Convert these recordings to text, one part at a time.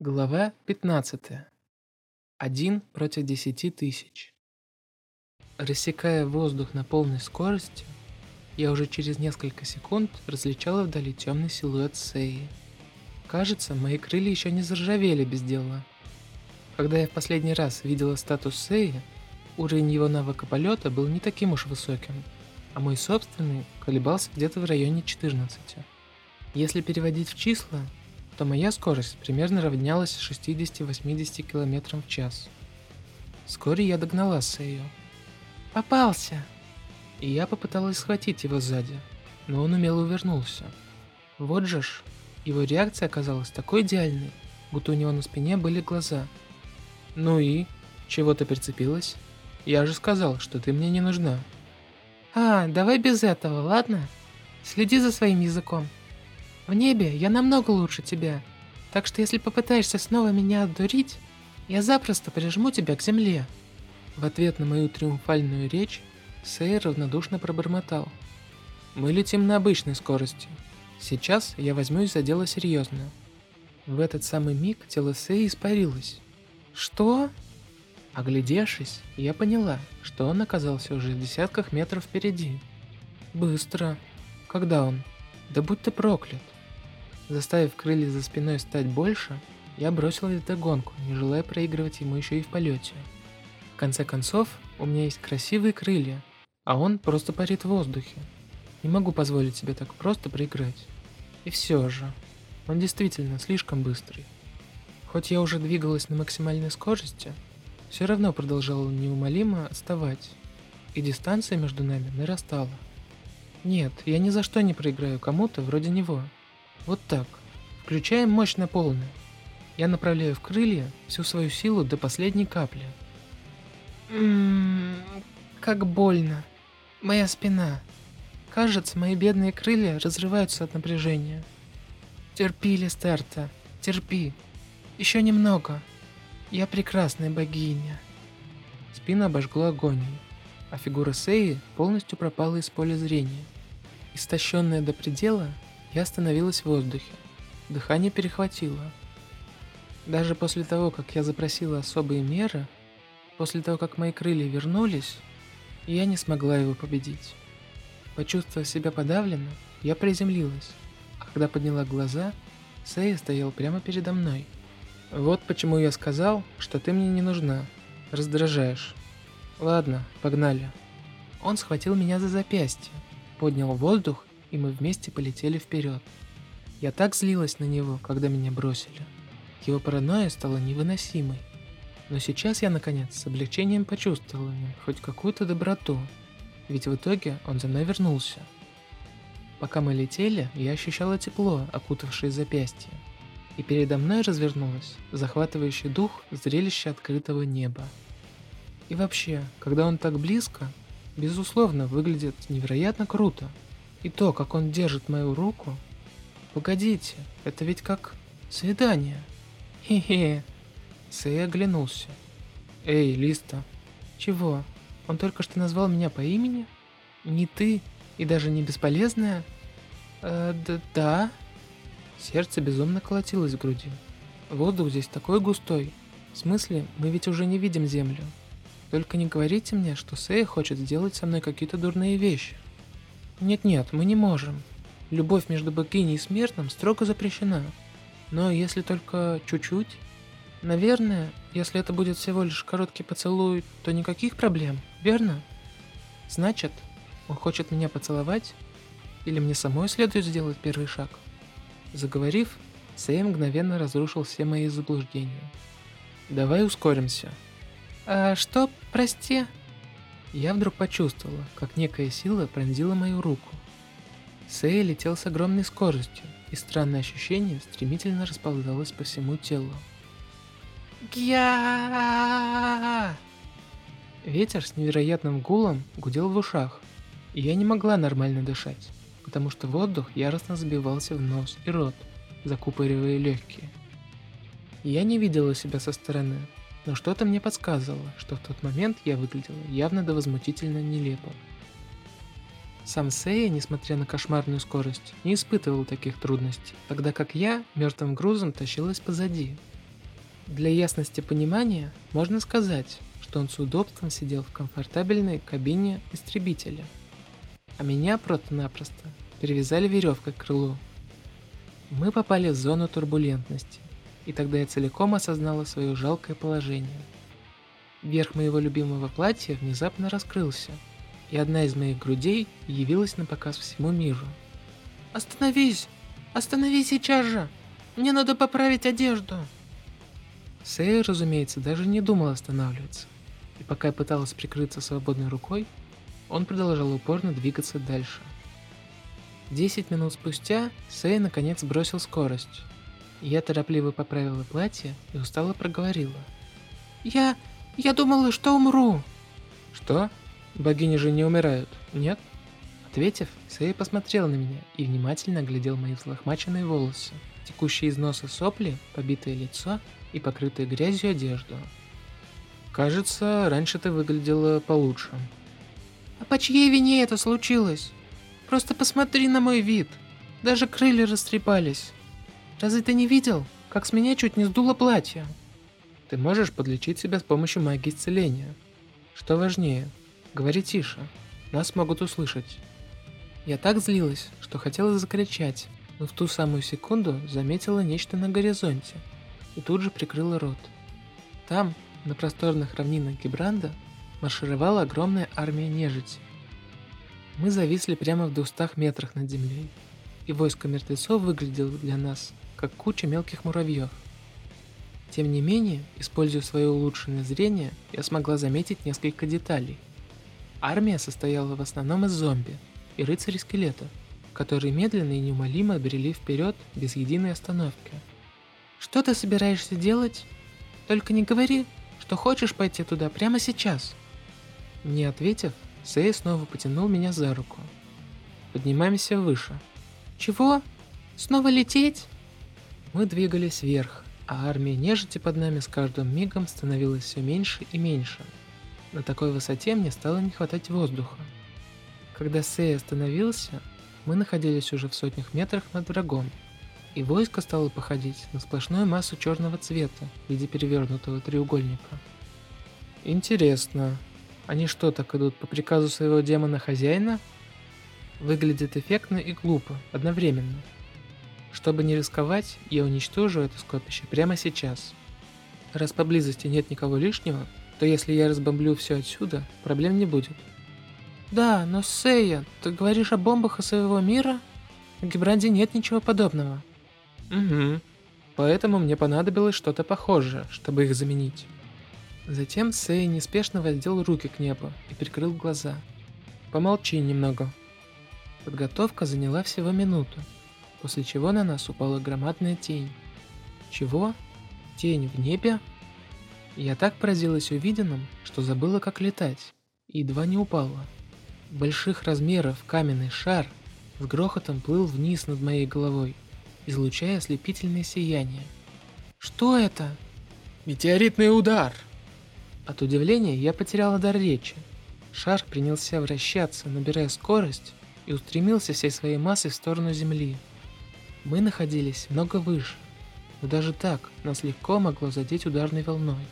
Глава 15. Один против десяти тысяч. Рассекая воздух на полной скорости, я уже через несколько секунд различала вдали темный силуэт Сеи. Кажется, мои крылья еще не заржавели без дела. Когда я в последний раз видела статус Сеи, уровень его навыка полета был не таким уж высоким, а мой собственный колебался где-то в районе 14. Если переводить в числа, то моя скорость примерно равнялась 60-80 км в час. Вскоре я догнала Сэйю. «Попался!» И я попыталась схватить его сзади, но он умело увернулся. Вот же ж, его реакция оказалась такой идеальной, будто у него на спине были глаза. «Ну и? Чего ты прицепилась? Я же сказал, что ты мне не нужна». «А, давай без этого, ладно? Следи за своим языком», в небе я намного лучше тебя, так что если попытаешься снова меня отдурить, я запросто прижму тебя к земле». В ответ на мою триумфальную речь Сэй равнодушно пробормотал. «Мы летим на обычной скорости. Сейчас я возьмусь за дело серьезно». В этот самый миг тело Сэй испарилось. «Что?» Оглядевшись, я поняла, что он оказался уже в десятках метров впереди. Быстро. Когда он? Да будь ты проклят. Заставив крылья за спиной стать больше, я бросилась в догонку, не желая проигрывать ему еще и в полете. В конце концов, у меня есть красивые крылья, а он просто парит в воздухе. Не могу позволить себе так просто проиграть. И все же, он действительно слишком быстрый. Хоть я уже двигалась на максимальной скорости, все равно продолжала неумолимо отставать, и дистанция между нами нарастала. Нет, я ни за что не проиграю кому-то вроде него. Вот так. Включаем мощь на полную. Я направляю в крылья всю свою силу до последней капли. Ммм, как больно. Моя спина. Кажется, мои бедные крылья разрываются от напряжения. Терпи, Листарта, терпи. Еще немного. Я прекрасная богиня. Спина обожгла агонией, а фигура Сеи полностью пропала из поля зрения. Истощенная до предела, я остановилась в воздухе. Дыхание перехватило. Даже после того, как я запросила особые меры, после того, как мои крылья вернулись, я не смогла его победить. Почувствовав себя подавленно, я приземлилась, а когда подняла глаза, Сэй стоял прямо передо мной. Вот почему я сказал, что ты мне не нужна. Раздражаешь. Ладно, погнали. Он схватил меня за запястье, поднял воздух и мы вместе полетели вперед. Я так злилась на него, когда меня бросили. Его паранойя стала невыносимой. Но сейчас я, наконец, с облегчением почувствовала хоть какую-то доброту, ведь в итоге он за мной вернулся. Пока мы летели, я ощущала тепло, окутавшее запястье, и передо мной развернулось захватывающий дух зрелище открытого неба. И вообще, когда он так близко, безусловно, выглядит невероятно круто. И то, как он держит мою руку... Погодите, это ведь как свидание. Хе-хе. Сэй оглянулся. Эй, Листа. Чего? Он только что назвал меня по имени? Не ты и даже не бесполезная? Э, да, да. Сердце безумно колотилось в груди. Воздух здесь такой густой. В смысле, мы ведь уже не видим землю. Только не говорите мне, что Сэй хочет сделать со мной какие-то дурные вещи. Нет-нет, мы не можем. Любовь между богиней и смертным строго запрещена. Но если только чуть-чуть... Наверное, если это будет всего лишь короткий поцелуй, то никаких проблем, верно? Значит, он хочет меня поцеловать? Или мне самой следует сделать первый шаг? Заговорив, Сэй мгновенно разрушил все мои заблуждения. Давай ускоримся. А что, прости? Я вдруг почувствовала, как некая сила пронзила мою руку. Сэй летел с огромной скоростью, и странное ощущение стремительно расползалось по всему телу. Гя! Ветер с невероятным гулом гудел в ушах, и я не могла нормально дышать, потому что воздух яростно забивался в нос и рот, закупоривая легкие. Я не видела себя со стороны, но что-то мне подсказывало, что в тот момент я выглядела явно до возмутительно нелепо. Сам Сея, несмотря на кошмарную скорость, не испытывал таких трудностей, тогда как я мертвым грузом тащилась позади. Для ясности понимания можно сказать, что он с удобством сидел в комфортабельной кабине истребителя, а меня просто-напросто перевязали веревкой к крылу. Мы попали в зону турбулентности, и тогда я целиком осознала свое жалкое положение. Верх моего любимого платья внезапно раскрылся, и одна из моих грудей явилась на показ всему миру. «Остановись! Остановись сейчас же! Мне надо поправить одежду!» Сэй, разумеется, даже не думал останавливаться, и пока я пыталась прикрыться свободной рукой, он продолжал упорно двигаться дальше. Десять минут спустя Сэй наконец бросил скорость. Я торопливо поправила платье и устало проговорила. «Я... я думала, что умру!» «Что? Богини же не умирают, нет?» Ответив, Сэй посмотрел на меня и внимательно глядел мои взлохмаченные волосы, текущие из носа сопли, побитое лицо и покрытые грязью одежду. «Кажется, раньше ты выглядела получше». «А по чьей вине это случилось?» Просто посмотри на мой вид. Даже крылья растрепались. Разве ты не видел, как с меня чуть не сдуло платье? Ты можешь подлечить себя с помощью магии исцеления. Что важнее, говори тише. Нас могут услышать. Я так злилась, что хотела закричать, но в ту самую секунду заметила нечто на горизонте и тут же прикрыла рот. Там, на просторных равнинах Гибранда, маршировала огромная армия нежити. Мы зависли прямо в 200 метрах над землей, и войско мертвецов выглядело для нас, как куча мелких муравьев. Тем не менее, используя свое улучшенное зрение, я смогла заметить несколько деталей. Армия состояла в основном из зомби и рыцарей скелета, которые медленно и неумолимо брели вперед без единой остановки. «Что ты собираешься делать? Только не говори, что хочешь пойти туда прямо сейчас!» Не ответив, Сэй снова потянул меня за руку. Поднимаемся выше. Чего? Снова лететь? Мы двигались вверх, а армия нежити под нами с каждым мигом становилась все меньше и меньше. На такой высоте мне стало не хватать воздуха. Когда Сэй остановился, мы находились уже в сотнях метрах над врагом, и войско стало походить на сплошную массу черного цвета в виде перевернутого треугольника. Интересно, они что, так идут по приказу своего демона-хозяина? Выглядит эффектно и глупо, одновременно. Чтобы не рисковать, я уничтожу это скопище прямо сейчас. Раз поблизости нет никого лишнего, то если я разбомблю все отсюда, проблем не будет. Да, но Сейя, ты говоришь о бомбах из своего мира? В Гибранде нет ничего подобного. Угу. Поэтому мне понадобилось что-то похожее, чтобы их заменить. Затем Сэй неспешно воздел руки к небу и прикрыл глаза. «Помолчи немного». Подготовка заняла всего минуту, после чего на нас упала громадная тень. Чего? Тень в небе? Я так поразилась увиденным, что забыла, как летать, и едва не упала. Больших размеров каменный шар с грохотом плыл вниз над моей головой, излучая ослепительное сияние. «Что это?» «Метеоритный удар!» От удивления я потеряла дар речи. Шар принялся вращаться, набирая скорость, и устремился всей своей массой в сторону Земли. Мы находились много выше, но даже так нас легко могло задеть ударной волной.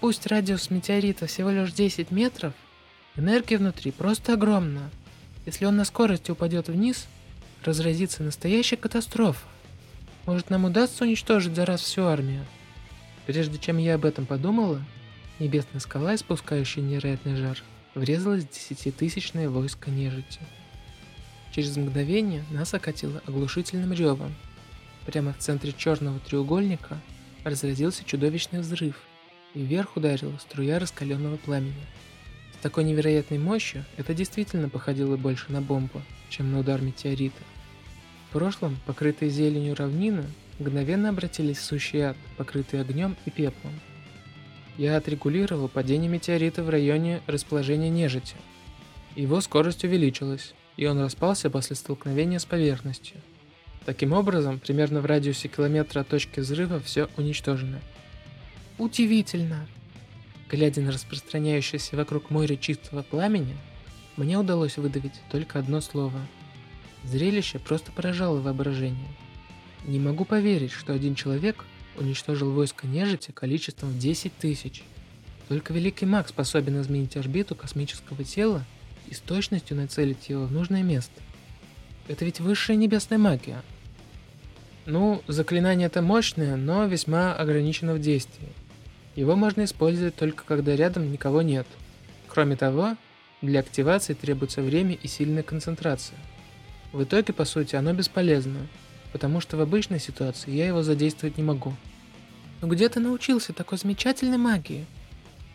Пусть радиус метеорита всего лишь 10 метров, энергия внутри просто огромна. Если он на скорости упадет вниз, разразится настоящая катастрофа. Может нам удастся уничтожить за раз всю армию? Прежде чем я об этом подумала, Небесная скала, испускающая невероятный жар, врезалась в десятитысячное войско нежити. Через мгновение нас окатило оглушительным ревом. Прямо в центре черного треугольника разразился чудовищный взрыв, и вверх ударила струя раскаленного пламени. С такой невероятной мощью это действительно походило больше на бомбу, чем на удар метеорита. В прошлом покрытые зеленью равнины мгновенно обратились в сущий ад, покрытый огнем и пеплом. Я отрегулировал падение метеорита в районе расположения нежити. Его скорость увеличилась, и он распался после столкновения с поверхностью. Таким образом, примерно в радиусе километра от точки взрыва все уничтожено. Удивительно. Глядя на распространяющееся вокруг море чистого пламени, мне удалось выдавить только одно слово. Зрелище просто поражало воображение. Не могу поверить, что один человек уничтожил войско нежити количеством в 10 тысяч. Только великий маг способен изменить орбиту космического тела и с точностью нацелить его в нужное место. Это ведь высшая небесная магия. Ну, заклинание это мощное, но весьма ограничено в действии. Его можно использовать только когда рядом никого нет. Кроме того, для активации требуется время и сильная концентрация. В итоге, по сути, оно бесполезно, потому что в обычной ситуации я его задействовать не могу. Но «Ну где ты научился такой замечательной магии?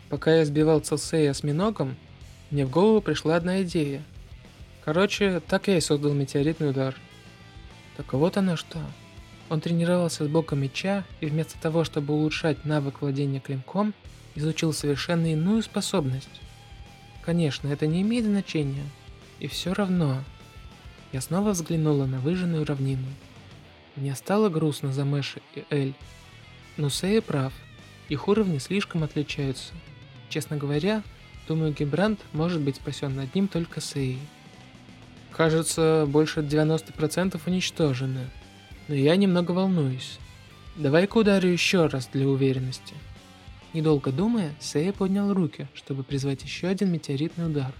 Пока я сбивал Целсея осьминогом, мне в голову пришла одна идея. Короче, так я и создал метеоритный удар. Так вот оно что. Он тренировался с боком меча и вместо того, чтобы улучшать навык владения клинком, изучил совершенно иную способность. Конечно, это не имеет значения. И все равно. Я снова взглянула на выжженную равнину. Мне стало грустно за Мэша и Эль. Но Сэй прав. Их уровни слишком отличаются. Честно говоря, думаю, Гибрант может быть спасен одним только Сэй. Кажется, больше 90% уничтожены. Но я немного волнуюсь. Давай-ка ударю еще раз для уверенности. Недолго думая, Сея поднял руки, чтобы призвать еще один метеоритный удар.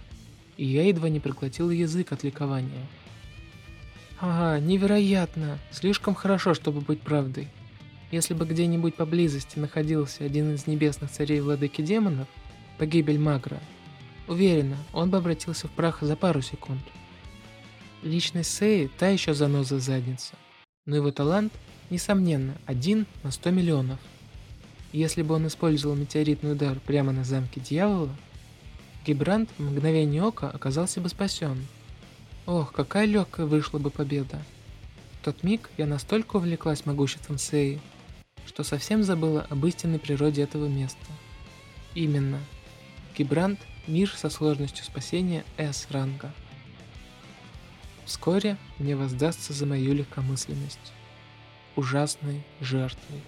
И я едва не проглотил язык от ликования. Ага, невероятно! Слишком хорошо, чтобы быть правдой. Если бы где-нибудь поблизости находился один из небесных царей владыки демонов, погибель Магра, уверена, он бы обратился в прах за пару секунд. Личность Сеи та еще заноза задница, но его талант, несомненно, один на 100 миллионов – если бы он использовал метеоритный удар прямо на замке дьявола, Гибрант в мгновение ока оказался бы спасен. Ох, какая легкая вышла бы победа. В тот миг я настолько увлеклась могуществом Сеи, что совсем забыла об истинной природе этого места. Именно. Гибрант – мир со сложностью спасения S-ранга. Вскоре мне воздастся за мою легкомысленность. Ужасной жертвой.